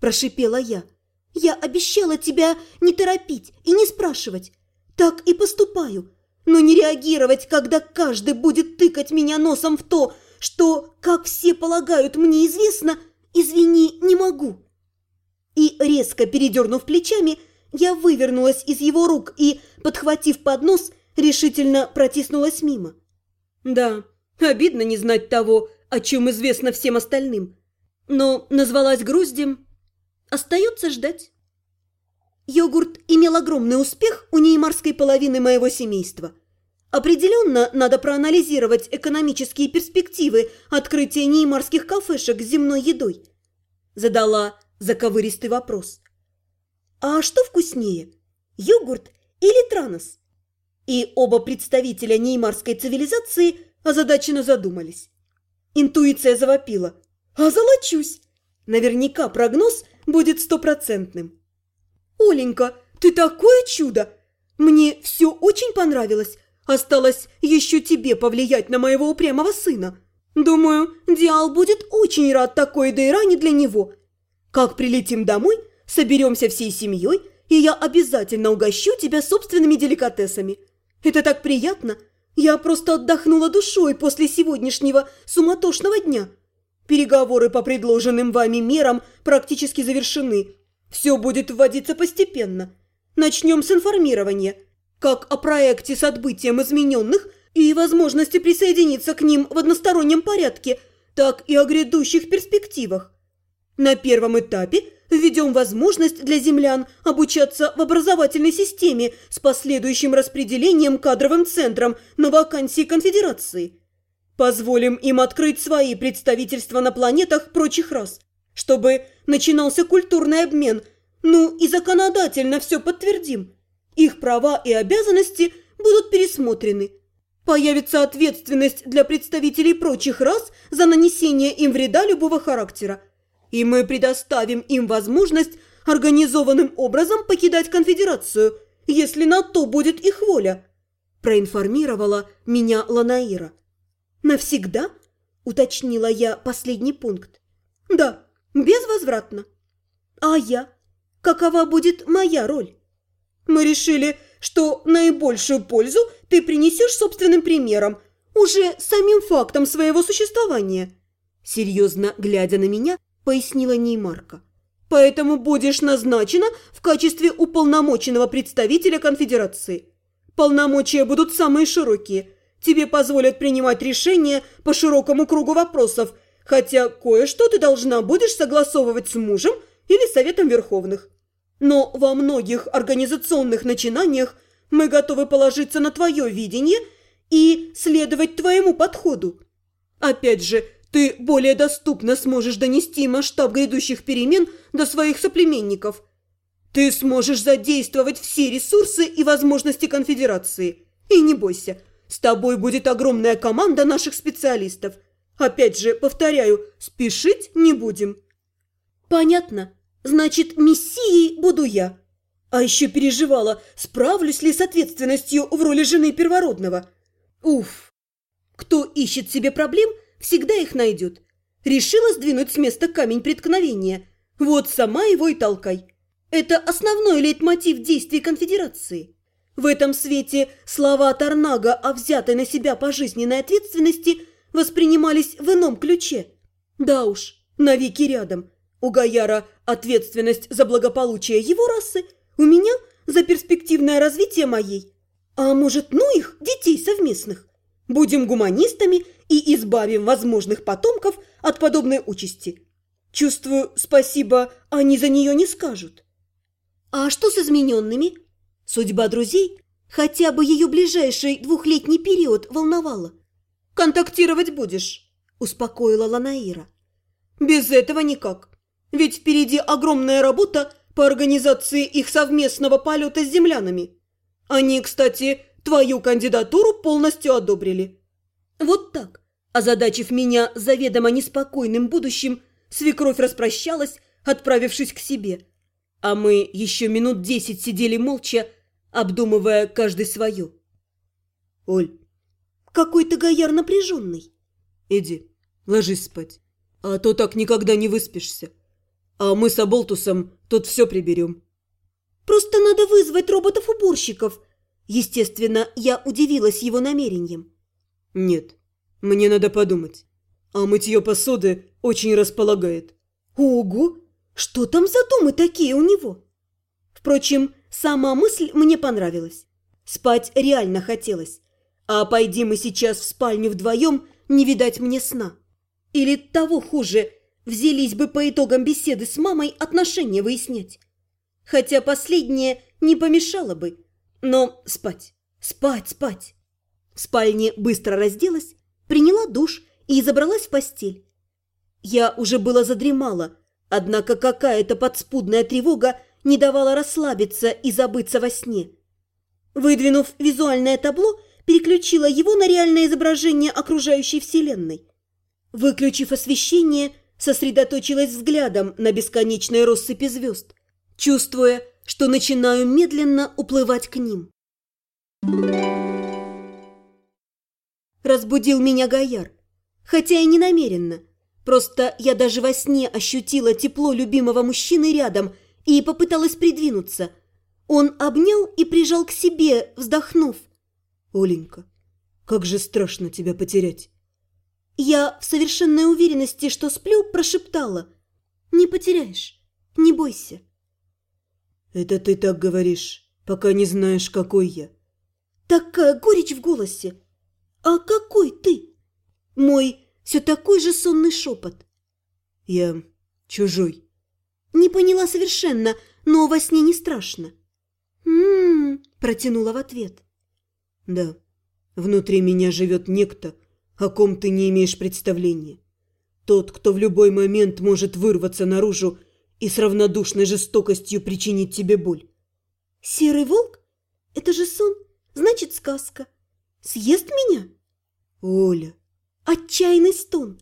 Прошипела я. «Я обещала тебя не торопить и не спрашивать. Так и поступаю. Но не реагировать, когда каждый будет тыкать меня носом в то, что, как все полагают, мне известно, извини, не могу». И, резко передернув плечами, я вывернулась из его рук и, подхватив поднос, решительно протиснулась мимо. Да, обидно не знать того, о чем известно всем остальным. Но назвалась груздем. Остается ждать. Йогурт имел огромный успех у неймарской половины моего семейства. Определенно надо проанализировать экономические перспективы открытия неймарских кафешек с земной едой. Задала заковыристый вопрос. А что вкуснее, йогурт или транос? И оба представителя неймарской цивилизации озадаченно задумались. Интуиция завопила. «Озолочусь!» Наверняка прогноз будет стопроцентным. «Оленька, ты такое чудо! Мне все очень понравилось. Осталось еще тебе повлиять на моего упрямого сына. Думаю, Диал будет очень рад такой дейране для него. Как прилетим домой, соберемся всей семьей, и я обязательно угощу тебя собственными деликатесами. Это так приятно. Я просто отдохнула душой после сегодняшнего суматошного дня. Переговоры по предложенным вами мерам практически завершены. Все будет вводиться постепенно. Начнем с информирования. Как о проекте с отбытием измененных и возможности присоединиться к ним в одностороннем порядке, так и о грядущих перспективах. На первом этапе – Введем возможность для землян обучаться в образовательной системе с последующим распределением кадровым центром на вакансии конфедерации. Позволим им открыть свои представительства на планетах прочих рас, чтобы начинался культурный обмен, ну и законодательно все подтвердим. Их права и обязанности будут пересмотрены. Появится ответственность для представителей прочих рас за нанесение им вреда любого характера – и мы предоставим им возможность организованным образом покидать конфедерацию, если на то будет их воля», – проинформировала меня Ланаира. «Навсегда?» – уточнила я последний пункт. «Да, безвозвратно». «А я? Какова будет моя роль?» «Мы решили, что наибольшую пользу ты принесешь собственным примером, уже самим фактом своего существования». Серьезно глядя на меня – пояснила Неймарка. «Поэтому будешь назначена в качестве уполномоченного представителя конфедерации. Полномочия будут самые широкие. Тебе позволят принимать решения по широкому кругу вопросов, хотя кое-что ты должна будешь согласовывать с мужем или Советом Верховных. Но во многих организационных начинаниях мы готовы положиться на твое видение и следовать твоему подходу. Опять же, ты более доступно сможешь донести масштаб грядущих перемен до своих соплеменников. Ты сможешь задействовать все ресурсы и возможности конфедерации. И не бойся, с тобой будет огромная команда наших специалистов. Опять же, повторяю, спешить не будем. Понятно. Значит, мессией буду я. А еще переживала, справлюсь ли с ответственностью в роли жены первородного. Уф. Кто ищет себе проблем – всегда их найдет. Решила сдвинуть с места камень преткновения. Вот сама его и толкай. Это основной лейтмотив действий конфедерации. В этом свете слова Тарнага о взятой на себя пожизненной ответственности воспринимались в ином ключе. Да уж, навеки рядом. У Гаяра ответственность за благополучие его расы, у меня за перспективное развитие моей. А может, ну их, детей совместных? Будем гуманистами и избавим возможных потомков от подобной участи. Чувствую, спасибо, они за нее не скажут. А что с измененными? Судьба друзей хотя бы ее ближайший двухлетний период волновала. «Контактировать будешь», – успокоила Ланаира. «Без этого никак. Ведь впереди огромная работа по организации их совместного полета с землянами. Они, кстати, твою кандидатуру полностью одобрили. Вот так, озадачив меня заведомо неспокойным будущим, свекровь распрощалась, отправившись к себе. А мы еще минут десять сидели молча, обдумывая каждый свое. «Оль, какой ты гояр напряженный!» «Иди, ложись спать, а то так никогда не выспишься. А мы с Аболтусом тут все приберем. Просто надо вызвать роботов-уборщиков. Естественно, я удивилась его намерением. Нет, мне надо подумать. А мытье посуды очень располагает. Ого! Что там за думы такие у него? Впрочем, сама мысль мне понравилась. Спать реально хотелось. А пойди мы сейчас в спальню вдвоем, не видать мне сна. Или того хуже, взялись бы по итогам беседы с мамой отношения выяснять. Хотя последнее не помешало бы. Но спать, спать, спать. В спальне быстро разделась, приняла душ и забралась в постель. Я уже было задремала, однако какая-то подспудная тревога не давала расслабиться и забыться во сне. Выдвинув визуальное табло, переключила его на реальное изображение окружающей вселенной. Выключив освещение, сосредоточилась взглядом на бесконечной россыпи звезд, чувствуя, что начинаю медленно уплывать к ним. Разбудил меня Гояр, хотя и не намеренно. Просто я даже во сне ощутила тепло любимого мужчины рядом и попыталась придвинуться. Он обнял и прижал к себе, вздохнув. «Оленька, как же страшно тебя потерять!» Я в совершенной уверенности, что сплю, прошептала. «Не потеряешь, не бойся». «Это ты так говоришь, пока не знаешь, какой я». Такая горечь в голосе. «А какой ты?» Мой все такой же сонный шепот. «Я чужой». Не поняла совершенно, но во сне не страшно. «М-м-м», протянула в ответ. «Да, внутри меня живет некто, о ком ты не имеешь представления. Тот, кто в любой момент может вырваться наружу и с равнодушной жестокостью причинить тебе боль. Серый волк? Это же сон, значит сказка. Съест меня? Оля. Отчаянный стон.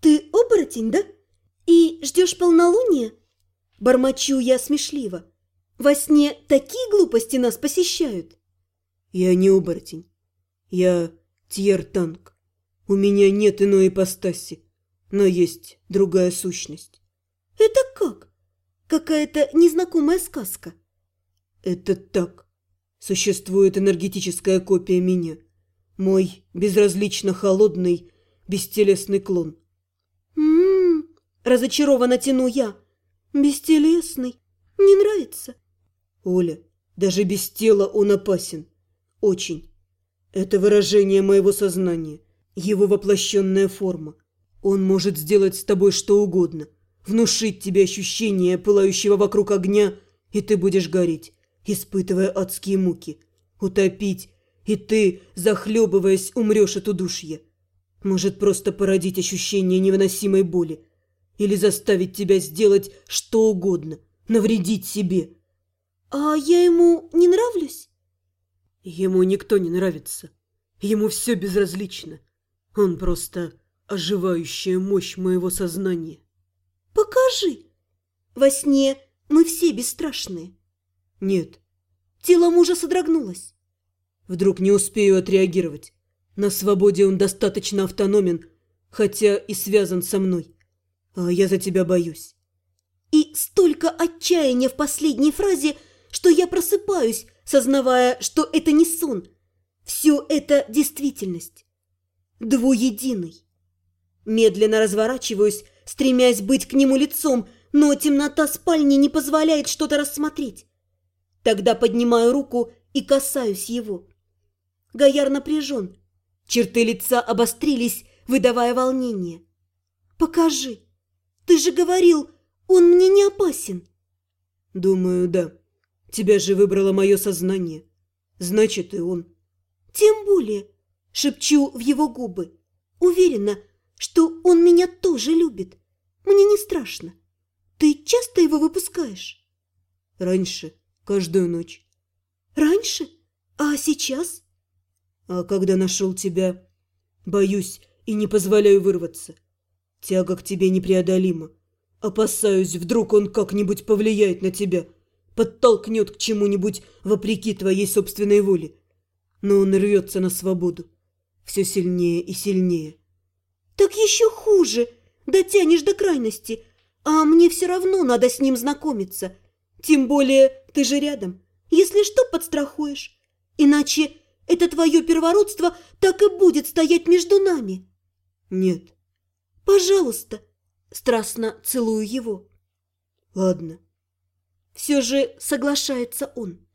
Ты оборотень, да? И ждешь полнолуния? Бормочу я смешливо. Во сне такие глупости нас посещают. Я не оборотень. Я Тьер-танк. У меня нет иной ипостаси, но есть другая сущность. Это как? Какая-то незнакомая сказка. Это так. Существует энергетическая копия меня. Мой безразлично холодный, бестелесный клон. М-м, разочарованно тяну я. Бестелесный. Не нравится. Оля, даже без тела он опасен. Очень. Это выражение моего сознания его воплощенная форма. Он может сделать с тобой что угодно, внушить тебе ощущение пылающего вокруг огня, и ты будешь гореть, испытывая адские муки, утопить, и ты, захлебываясь, умрешь от удушья. Может просто породить ощущение невыносимой боли или заставить тебя сделать что угодно, навредить себе. А я ему не нравлюсь? Ему никто не нравится. Ему все безразлично. Он просто оживающая мощь моего сознания. Покажи. Во сне мы все бесстрашные. Нет. Тело мужа содрогнулось. Вдруг не успею отреагировать. На свободе он достаточно автономен, хотя и связан со мной. А я за тебя боюсь. И столько отчаяния в последней фразе, что я просыпаюсь, сознавая, что это не сон. Все это действительность двуединый. Медленно разворачиваюсь, стремясь быть к нему лицом, но темнота спальни не позволяет что-то рассмотреть. Тогда поднимаю руку и касаюсь его. Гояр напряжен. Черты лица обострились, выдавая волнение. «Покажи. Ты же говорил, он мне не опасен». «Думаю, да. Тебя же выбрало мое сознание. Значит, и он». «Тем более шепчу в его губы. Уверена, что он меня тоже любит. Мне не страшно. Ты часто его выпускаешь? Раньше, каждую ночь. Раньше? А сейчас? А когда нашел тебя, боюсь и не позволяю вырваться. Тяга к тебе непреодолима. Опасаюсь, вдруг он как-нибудь повлияет на тебя, подтолкнет к чему-нибудь вопреки твоей собственной воле. Но он рвется на свободу все сильнее и сильнее. «Так еще хуже! Дотянешь до крайности! А мне все равно надо с ним знакомиться. Тем более ты же рядом. Если что, подстрахуешь. Иначе это твое первородство так и будет стоять между нами. Нет. Пожалуйста. Страстно целую его. Ладно. Все же соглашается он.